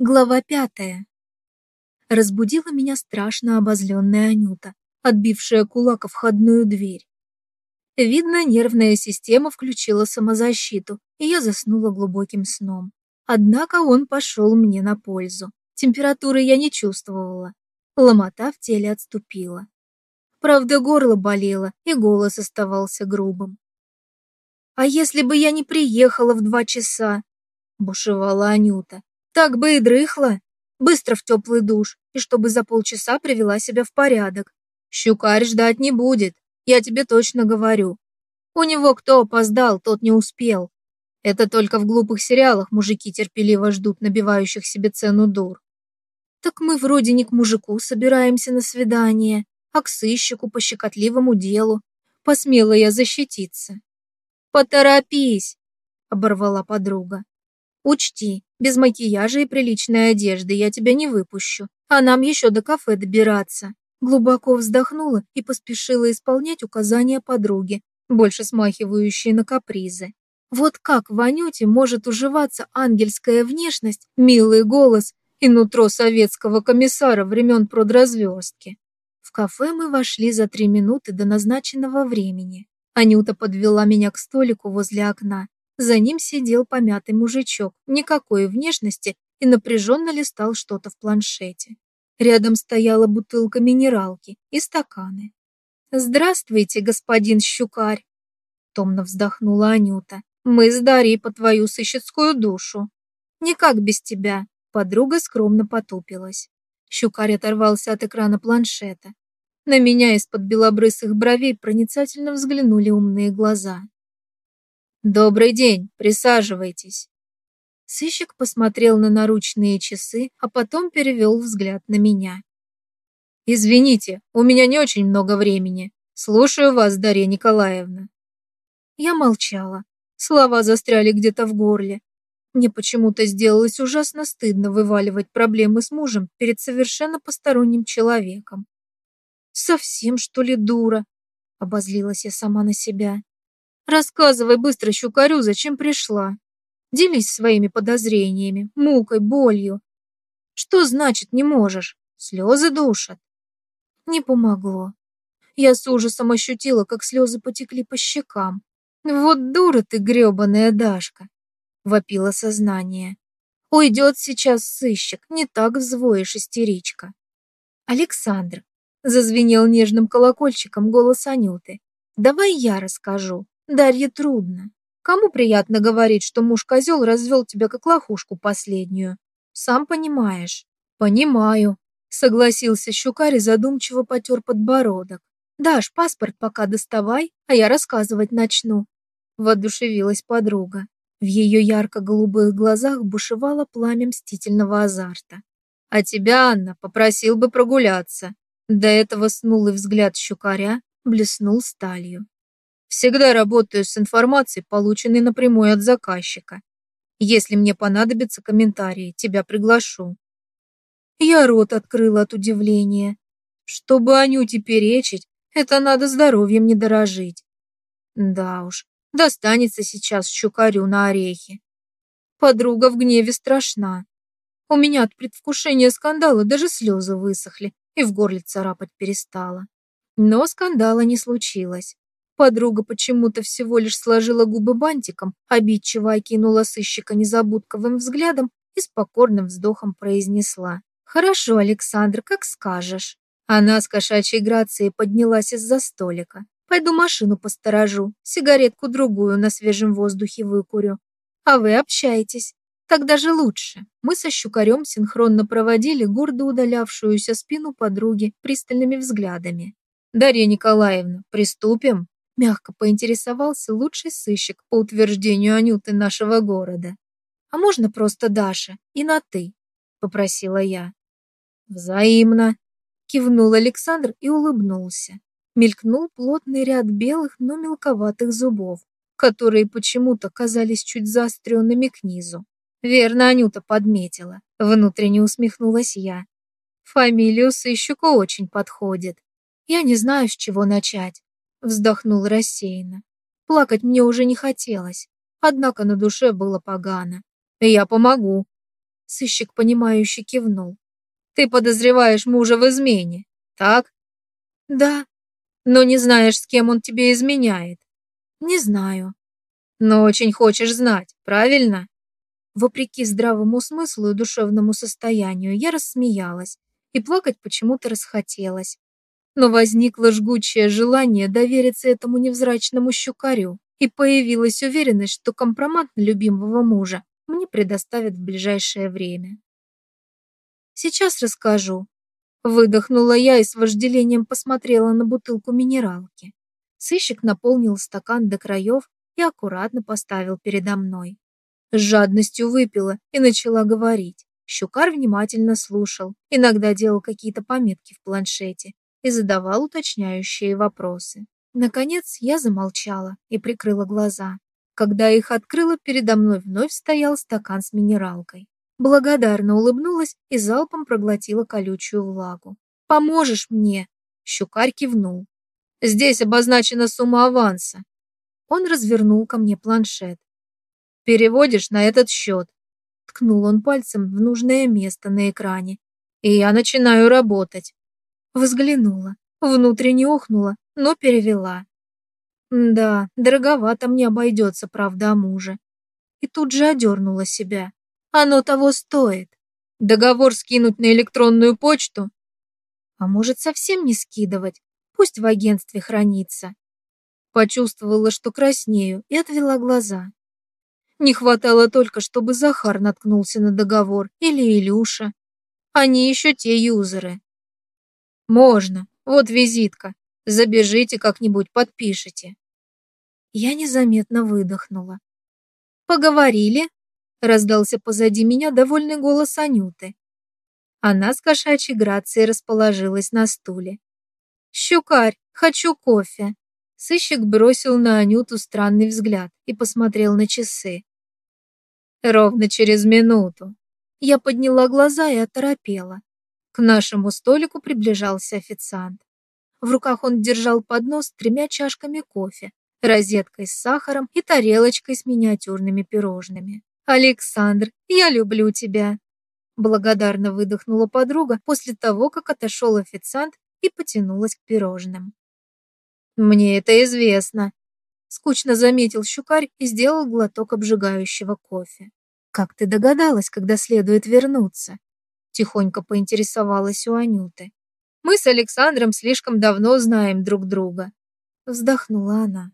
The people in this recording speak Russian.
Глава пятая. Разбудила меня страшно обозленная Анюта, отбившая кулак о входную дверь. Видно, нервная система включила самозащиту, и я заснула глубоким сном. Однако он пошел мне на пользу. Температуры я не чувствовала. Ломота в теле отступила. Правда, горло болело, и голос оставался грубым. «А если бы я не приехала в два часа?» – бушевала Анюта. Так бы и дрыхла. Быстро в теплый душ, и чтобы за полчаса привела себя в порядок. Щукарь ждать не будет, я тебе точно говорю. У него кто опоздал, тот не успел. Это только в глупых сериалах мужики терпеливо ждут набивающих себе цену дур. Так мы вроде не к мужику собираемся на свидание, а к сыщику по щекотливому делу. Посмела я защититься. «Поторопись!» — оборвала подруга. Учти, без макияжа и приличной одежды я тебя не выпущу, а нам еще до кафе добираться. Глубоко вздохнула и поспешила исполнять указания подруги, больше смахивающие на капризы. Вот как в Анюте может уживаться ангельская внешность, милый голос и нутро советского комиссара времен продразверстки. В кафе мы вошли за три минуты до назначенного времени. Анюта подвела меня к столику возле окна за ним сидел помятый мужичок, никакой внешности, и напряженно листал что-то в планшете. Рядом стояла бутылка минералки и стаканы. «Здравствуйте, господин Щукарь!» Томно вздохнула Анюта. «Мы с Дарьей по твою сыщицкую душу. Никак без тебя!» Подруга скромно потупилась. Щукарь оторвался от экрана планшета. На меня из-под белобрысых бровей проницательно взглянули умные глаза. «Добрый день, присаживайтесь». Сыщик посмотрел на наручные часы, а потом перевел взгляд на меня. «Извините, у меня не очень много времени. Слушаю вас, Дарья Николаевна». Я молчала. Слова застряли где-то в горле. Мне почему-то сделалось ужасно стыдно вываливать проблемы с мужем перед совершенно посторонним человеком. «Совсем, что ли, дура?» — обозлилась я сама на себя. Рассказывай быстро щукарю, зачем пришла. Делись своими подозрениями, мукой, болью. Что значит не можешь? Слезы душат. Не помогло. Я с ужасом ощутила, как слезы потекли по щекам. Вот дура ты, гребаная Дашка, вопило сознание. Уйдет сейчас сыщик, не так взвоишь истеричка. Александр, зазвенел нежным колокольчиком голос Анюты. Давай я расскажу. Дарье трудно. Кому приятно говорить, что муж-козел развел тебя как лохушку последнюю? Сам понимаешь. Понимаю. Согласился Щукарь и задумчиво потер подбородок. Даш, паспорт пока доставай, а я рассказывать начну. Воодушевилась подруга. В ее ярко-голубых глазах бушевало пламя мстительного азарта. «А тебя, Анна, попросил бы прогуляться». До этого снулый взгляд щукаря блеснул сталью. Всегда работаю с информацией, полученной напрямую от заказчика. Если мне понадобятся комментарии, тебя приглашу. Я рот открыла от удивления. Чтобы Анюте перечить, это надо здоровьем не дорожить. Да уж, достанется сейчас щукарю на орехи. Подруга в гневе страшна. У меня от предвкушения скандала даже слезы высохли и в горле царапать перестала. Но скандала не случилось. Подруга почему-то всего лишь сложила губы бантиком, обидчиво окинула сыщика незабудковым взглядом и с покорным вздохом произнесла. «Хорошо, Александр, как скажешь». Она с кошачьей грацией поднялась из-за столика. «Пойду машину посторожу, сигаретку другую на свежем воздухе выкурю. А вы общаетесь. Так даже лучше». Мы со щукарем синхронно проводили гордо удалявшуюся спину подруги пристальными взглядами. «Дарья Николаевна, приступим?» Мягко поинтересовался лучший сыщик по утверждению Анюты нашего города. «А можно просто Даша и на «ты», — попросила я. «Взаимно», — кивнул Александр и улыбнулся. Мелькнул плотный ряд белых, но мелковатых зубов, которые почему-то казались чуть заостренными к низу. Верно Анюта подметила. Внутренне усмехнулась я. Фамилию сыщику очень подходит. Я не знаю, с чего начать. Вздохнул рассеянно. Плакать мне уже не хотелось, однако на душе было погано. «Я помогу», Сыщик, понимающе кивнул. «Ты подозреваешь мужа в измене, так?» «Да». «Но не знаешь, с кем он тебе изменяет?» «Не знаю». «Но очень хочешь знать, правильно?» Вопреки здравому смыслу и душевному состоянию, я рассмеялась, и плакать почему-то расхотелось. Но возникло жгучее желание довериться этому невзрачному щукарю, и появилась уверенность, что компромат на любимого мужа мне предоставят в ближайшее время. Сейчас расскажу. Выдохнула я и с вожделением посмотрела на бутылку минералки. Сыщик наполнил стакан до краев и аккуратно поставил передо мной. С жадностью выпила и начала говорить. Щукар внимательно слушал, иногда делал какие-то пометки в планшете и задавал уточняющие вопросы. Наконец я замолчала и прикрыла глаза. Когда их открыла, передо мной вновь стоял стакан с минералкой. Благодарно улыбнулась и залпом проглотила колючую влагу. «Поможешь мне?» Щукарь кивнул. «Здесь обозначена сумма аванса». Он развернул ко мне планшет. «Переводишь на этот счет». Ткнул он пальцем в нужное место на экране. «И я начинаю работать». Взглянула, внутренне охнула, но перевела. Да, дороговато мне обойдется правда о муже. И тут же одернула себя. Оно того стоит. Договор скинуть на электронную почту? А может, совсем не скидывать? Пусть в агентстве хранится. Почувствовала, что краснею, и отвела глаза. Не хватало только, чтобы Захар наткнулся на договор или Илюша. Они еще те юзеры. Можно. Вот визитка. Забежите как-нибудь, подпишите. Я незаметно выдохнула. Поговорили? Раздался позади меня довольный голос Анюты. Она с кошачьей грацией расположилась на стуле. «Щукарь, хочу кофе!» Сыщик бросил на Анюту странный взгляд и посмотрел на часы. «Ровно через минуту». Я подняла глаза и оторопела. К нашему столику приближался официант. В руках он держал поднос с тремя чашками кофе, розеткой с сахаром и тарелочкой с миниатюрными пирожными. «Александр, я люблю тебя!» Благодарно выдохнула подруга после того, как отошел официант и потянулась к пирожным. «Мне это известно», — скучно заметил щукарь и сделал глоток обжигающего кофе. «Как ты догадалась, когда следует вернуться?» Тихонько поинтересовалась у Анюты. Мы с Александром слишком давно знаем друг друга. Вздохнула она.